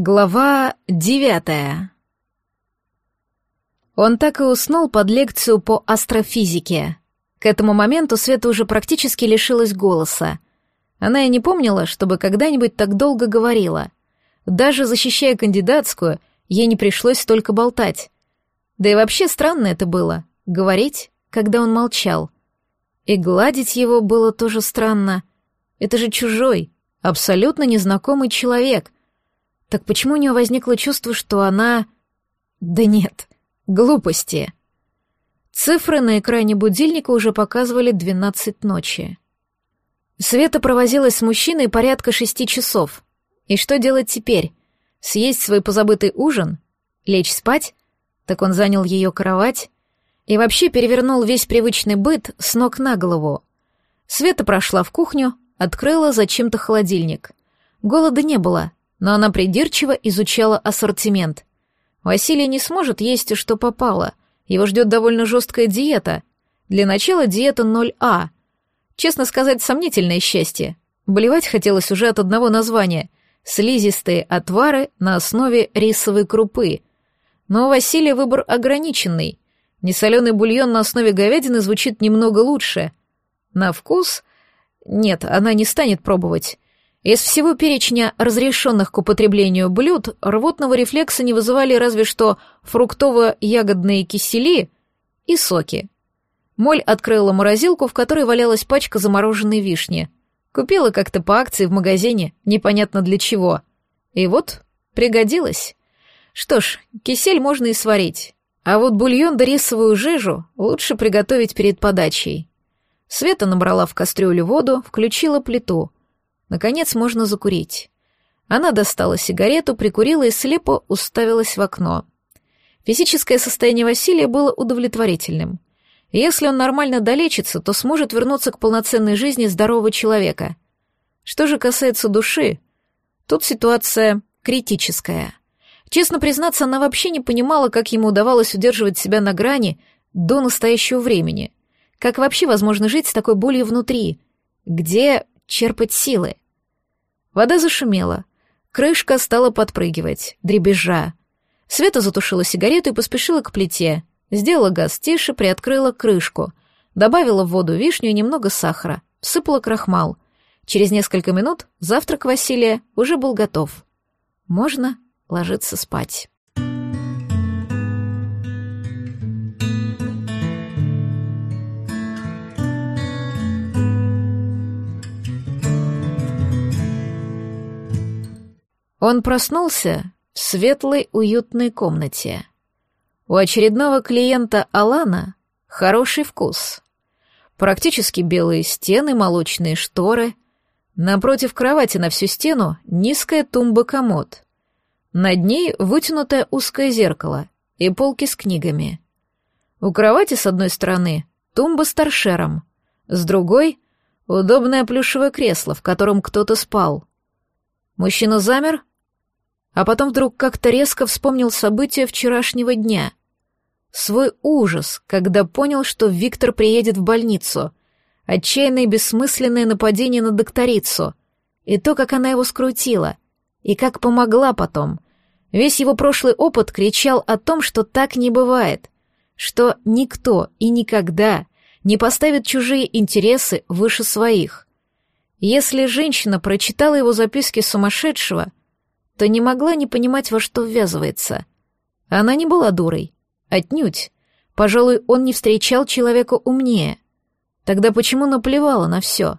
Глава девятая. Он так и уснул под лекцию по астрофизике. К этому моменту Света уже практически лишилась голоса. Она и не помнила, чтобы когда-нибудь так долго говорила. Даже защищая кандидатскую, ей не пришлось столько болтать. Да и вообще странно это было — говорить, когда он молчал. И гладить его было тоже странно. Это же чужой, абсолютно незнакомый человек — так почему у нее возникло чувство, что она... Да нет, глупости. Цифры на экране будильника уже показывали двенадцать ночи. Света провозилась с мужчиной порядка шести часов. И что делать теперь? Съесть свой позабытый ужин? Лечь спать? Так он занял ее кровать и вообще перевернул весь привычный быт с ног на голову. Света прошла в кухню, открыла зачем-то холодильник. Голода не было, но она придирчиво изучала ассортимент. Василий не сможет есть, что попало. Его ждет довольно жесткая диета. Для начала диета 0А. Честно сказать, сомнительное счастье. Болевать хотелось уже от одного названия — слизистые отвары на основе рисовой крупы. Но у Василия выбор ограниченный. Несоленый бульон на основе говядины звучит немного лучше. На вкус? Нет, она не станет пробовать. Из всего перечня разрешенных к употреблению блюд рвотного рефлекса не вызывали разве что фруктово-ягодные кисели и соки. Моль открыла морозилку, в которой валялась пачка замороженной вишни. Купила как-то по акции в магазине, непонятно для чего. И вот, пригодилась. Что ж, кисель можно и сварить. А вот бульон да рисовую жижу лучше приготовить перед подачей. Света набрала в кастрюлю воду, включила плиту — Наконец можно закурить. Она достала сигарету, прикурила и слепо уставилась в окно. Физическое состояние Василия было удовлетворительным. Если он нормально долечится, то сможет вернуться к полноценной жизни здорового человека. Что же касается души, тут ситуация критическая. Честно признаться, она вообще не понимала, как ему удавалось удерживать себя на грани до настоящего времени. Как вообще возможно жить с такой болью внутри? Где черпать силы. Вода зашумела. Крышка стала подпрыгивать, дребезжа. Света затушила сигарету и поспешила к плите. Сделала газ тише, приоткрыла крышку. Добавила в воду вишню и немного сахара. Всыпала крахмал. Через несколько минут завтрак Василия уже был готов. Можно ложиться спать. Он проснулся в светлой, уютной комнате. У очередного клиента Алана хороший вкус. Практически белые стены, молочные шторы. Напротив кровати на всю стену низкая тумба-комод. Над ней вытянутое узкое зеркало и полки с книгами. У кровати с одной стороны тумба с торшером, с другой — удобное плюшевое кресло, в котором кто-то спал. Мужчина замер, а потом вдруг как-то резко вспомнил события вчерашнего дня. Свой ужас, когда понял, что Виктор приедет в больницу, отчаянное и бессмысленное нападение на докторицу, и то, как она его скрутила, и как помогла потом. Весь его прошлый опыт кричал о том, что так не бывает, что никто и никогда не поставит чужие интересы выше своих. Если женщина прочитала его записки сумасшедшего — то не могла не понимать, во что ввязывается. Она не была дурой. Отнюдь. Пожалуй, он не встречал человека умнее. Тогда почему наплевала на все?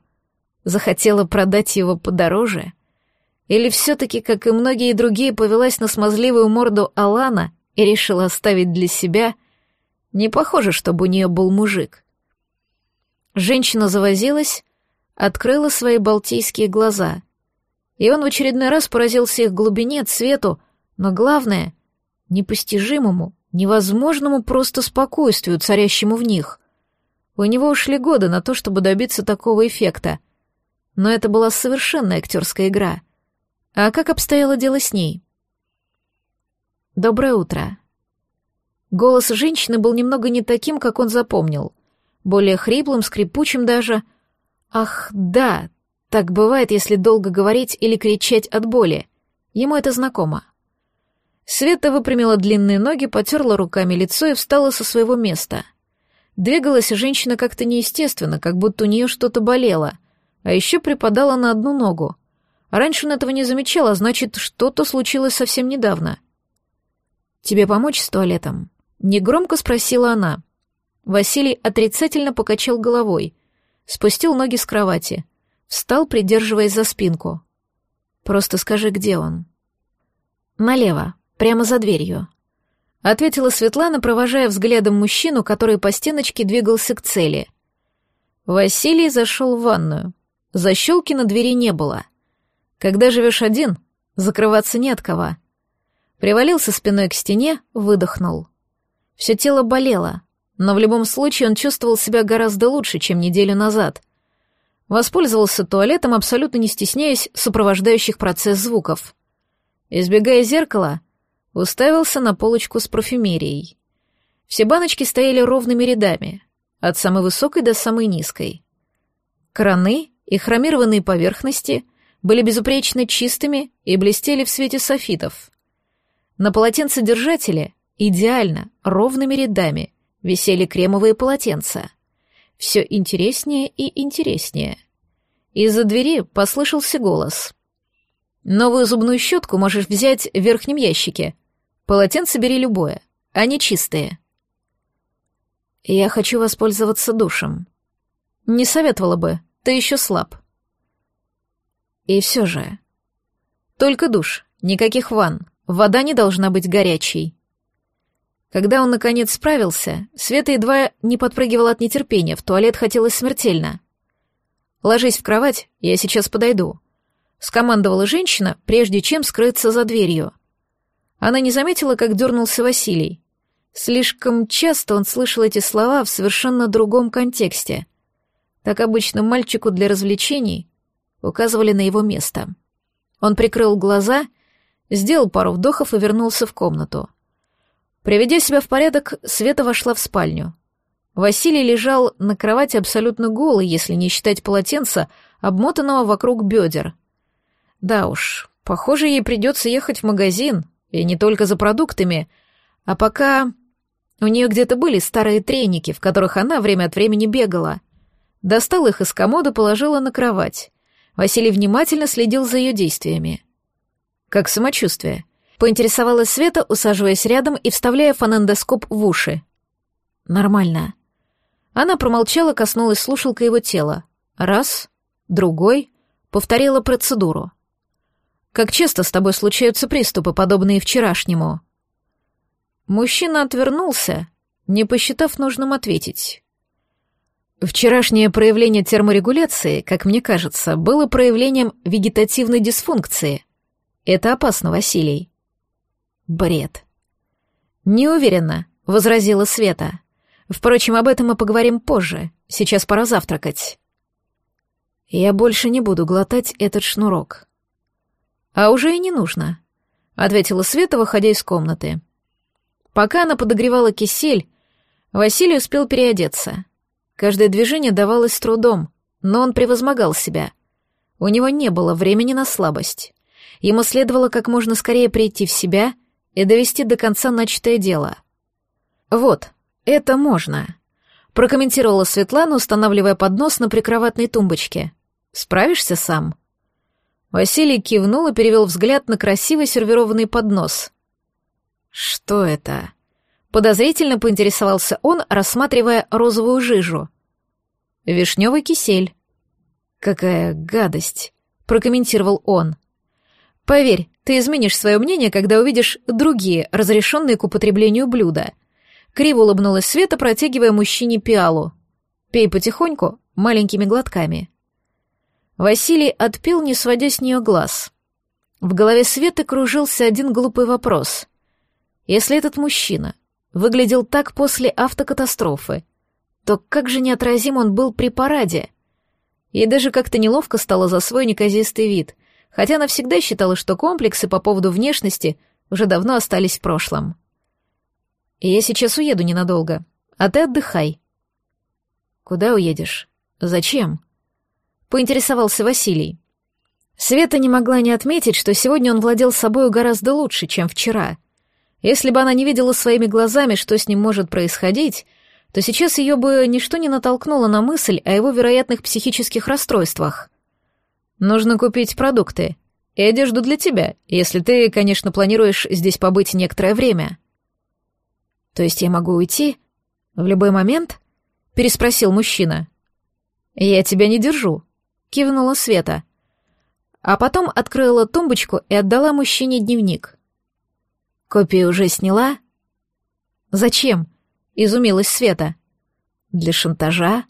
Захотела продать его подороже? Или все-таки, как и многие другие, повелась на смазливую морду Алана и решила оставить для себя? Не похоже, чтобы у нее был мужик. Женщина завозилась, открыла свои балтийские глаза — и он в очередной раз поразился их глубине, цвету, но главное — непостижимому, невозможному просто спокойствию, царящему в них. У него ушли годы на то, чтобы добиться такого эффекта. Но это была совершенно актерская игра. А как обстояло дело с ней? «Доброе утро». Голос женщины был немного не таким, как он запомнил. Более хриплым, скрипучим даже. «Ах, да, так бывает, если долго говорить или кричать от боли. Ему это знакомо. Света выпрямила длинные ноги, потерла руками лицо и встала со своего места. Двигалась женщина как-то неестественно, как будто у нее что-то болело, а еще припадала на одну ногу. Раньше он этого не замечал, а значит, что-то случилось совсем недавно. «Тебе помочь с туалетом?» — негромко спросила она. Василий отрицательно покачал головой, спустил ноги с кровати, встал, придерживаясь за спинку. «Просто скажи, где он?» «Налево», прямо за дверью», — ответила Светлана, провожая взглядом мужчину, который по стеночке двигался к цели. Василий зашел в ванную. Защелки на двери не было. Когда живешь один, закрываться не от кого. Привалился спиной к стене, выдохнул. Все тело болело, но в любом случае он чувствовал себя гораздо лучше, чем неделю назад. Воспользовался туалетом, абсолютно не стесняясь сопровождающих процесс звуков. Избегая зеркала, уставился на полочку с парфюмерией. Все баночки стояли ровными рядами, от самой высокой до самой низкой. Краны и хромированные поверхности были безупречно чистыми и блестели в свете софитов. На полотенцедержателе идеально, ровными рядами, висели кремовые полотенца. Все интереснее и интереснее. Из-за двери послышался голос. «Новую зубную щетку можешь взять в верхнем ящике. Полотенце бери любое, они чистые. Я хочу воспользоваться душем. Не советовала бы, ты еще слаб. И все же. Только душ, никаких ванн, вода не должна быть горячей. Когда он наконец справился, Света едва не подпрыгивала от нетерпения, в туалет хотелось смертельно. «Ложись в кровать, я сейчас подойду», — скомандовала женщина, прежде чем скрыться за дверью. Она не заметила, как дернулся Василий. Слишком часто он слышал эти слова в совершенно другом контексте. Так обычно мальчику для развлечений указывали на его место. Он прикрыл глаза, сделал пару вдохов и вернулся в комнату. Приведя себя в порядок, Света вошла в спальню. Василий лежал на кровати абсолютно голый, если не считать полотенца, обмотанного вокруг бедер. Да уж, похоже, ей придется ехать в магазин, и не только за продуктами. А пока у нее где-то были старые треники, в которых она время от времени бегала. Достала их из комода, положила на кровать. Василий внимательно следил за ее действиями. «Как самочувствие?» — поинтересовалась Света, усаживаясь рядом и вставляя фонендоскоп в уши. «Нормально». Она промолчала, коснулась слушалка его тела. Раз, другой, повторила процедуру. Как часто с тобой случаются приступы, подобные вчерашнему?» Мужчина отвернулся, не посчитав нужным ответить. Вчерашнее проявление терморегуляции, как мне кажется, было проявлением вегетативной дисфункции. Это опасно, Василий. Бред. Не уверена, возразила Света. Впрочем, об этом мы поговорим позже. Сейчас пора завтракать. Я больше не буду глотать этот шнурок. «А уже и не нужно», — ответила Света, выходя из комнаты. Пока она подогревала кисель, Василий успел переодеться. Каждое движение давалось с трудом, но он превозмогал себя. У него не было времени на слабость. Ему следовало как можно скорее прийти в себя и довести до конца начатое дело. «Вот, это можно», — прокомментировала Светлана, устанавливая поднос на прикроватной тумбочке. «Справишься сам?» Василий кивнул и перевел взгляд на красиво сервированный поднос. «Что это?» Подозрительно поинтересовался он, рассматривая розовую жижу. «Вишневый кисель». «Какая гадость!» — прокомментировал он. «Поверь, ты изменишь свое мнение, когда увидишь другие, разрешенные к употреблению блюда». Криво улыбнулась Света, протягивая мужчине пиалу. «Пей потихоньку, маленькими глотками». Василий отпил, не сводя с нее глаз. В голове Светы кружился один глупый вопрос. Если этот мужчина выглядел так после автокатастрофы, то как же неотразим он был при параде? Ей даже как-то неловко стало за свой неказистый вид, хотя она всегда считала, что комплексы по поводу внешности уже давно остались в прошлом. «Я сейчас уеду ненадолго, а ты отдыхай». «Куда уедешь? Зачем?» поинтересовался Василий. Света не могла не отметить, что сегодня он владел собою гораздо лучше, чем вчера. Если бы она не видела своими глазами, что с ним может происходить, то сейчас ее бы ничто не натолкнуло на мысль о его вероятных психических расстройствах. «Нужно купить продукты и одежду для тебя, если ты, конечно, планируешь здесь побыть некоторое время». «То есть я могу уйти в любой момент?» — переспросил мужчина. «Я тебя не держу», — кивнула Света. А потом открыла тумбочку и отдала мужчине дневник. «Копию уже сняла?» «Зачем?» — изумилась Света. «Для шантажа?»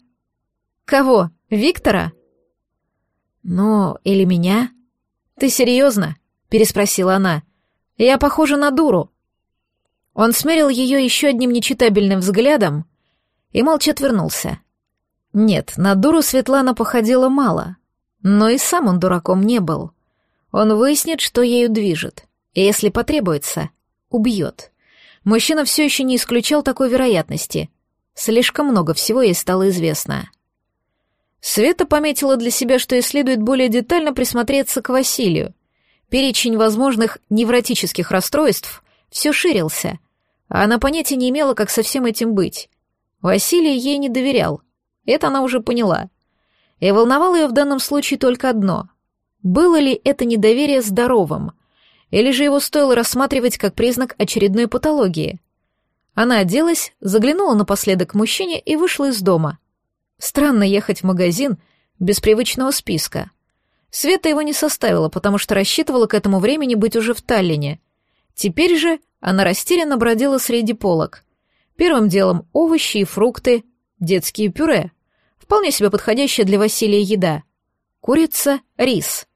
«Кого? Виктора?» «Ну, или меня?» «Ты серьезно?» — переспросила она. «Я похожа на дуру». Он смерил ее еще одним нечитабельным взглядом и молча отвернулся. Нет, на дуру Светлана походила мало, но и сам он дураком не был. Он выяснит, что ею движет, и если потребуется, убьет. Мужчина все еще не исключал такой вероятности. Слишком много всего ей стало известно. Света пометила для себя, что ей следует более детально присмотреться к Василию. Перечень возможных невротических расстройств все ширился, а она понятия не имела, как со всем этим быть. Василий ей не доверял, это она уже поняла. И волновало ее в данном случае только одно. Было ли это недоверие здоровым? Или же его стоило рассматривать как признак очередной патологии? Она оделась, заглянула напоследок к мужчине и вышла из дома. Странно ехать в магазин без привычного списка. Света его не составила, потому что рассчитывала к этому времени быть уже в Таллине. Теперь же она растерянно бродила среди полок. Первым делом овощи и фрукты, детские пюре, вполне себе подходящая для Василия еда, курица, рис.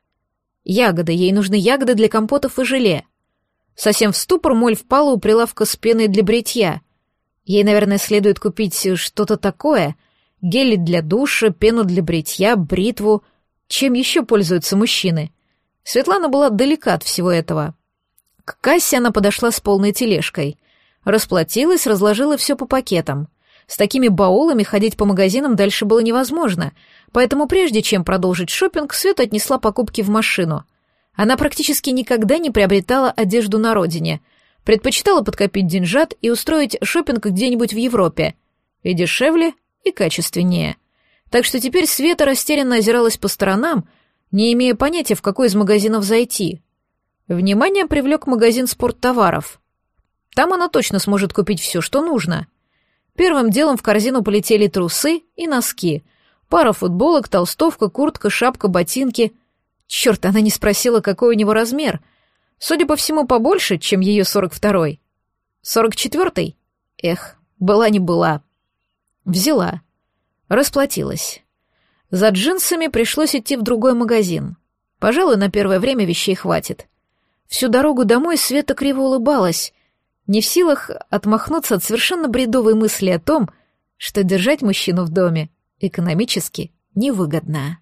Ягоды, ей нужны ягоды для компотов и желе. Совсем в ступор моль впала у прилавка с пеной для бритья. Ей, наверное, следует купить что-то такое, гели для душа, пену для бритья, бритву. Чем еще пользуются мужчины? Светлана была далека от всего этого. К кассе она подошла с полной тележкой. Расплатилась, разложила все по пакетам. С такими баулами ходить по магазинам дальше было невозможно, поэтому прежде чем продолжить шопинг, Света отнесла покупки в машину. Она практически никогда не приобретала одежду на родине, предпочитала подкопить деньжат и устроить шопинг где-нибудь в Европе. И дешевле, и качественнее. Так что теперь Света растерянно озиралась по сторонам, не имея понятия, в какой из магазинов зайти. Внимание привлек магазин спорттоваров. Там она точно сможет купить все, что нужно — Первым делом в корзину полетели трусы и носки. Пара футболок, толстовка, куртка, шапка, ботинки. Черт, она не спросила, какой у него размер. Судя по всему, побольше, чем ее сорок второй. Сорок четвертый? Эх, была не была. Взяла. Расплатилась. За джинсами пришлось идти в другой магазин. Пожалуй, на первое время вещей хватит. Всю дорогу домой Света криво улыбалась — не в силах отмахнуться от совершенно бредовой мысли о том, что держать мужчину в доме экономически невыгодно.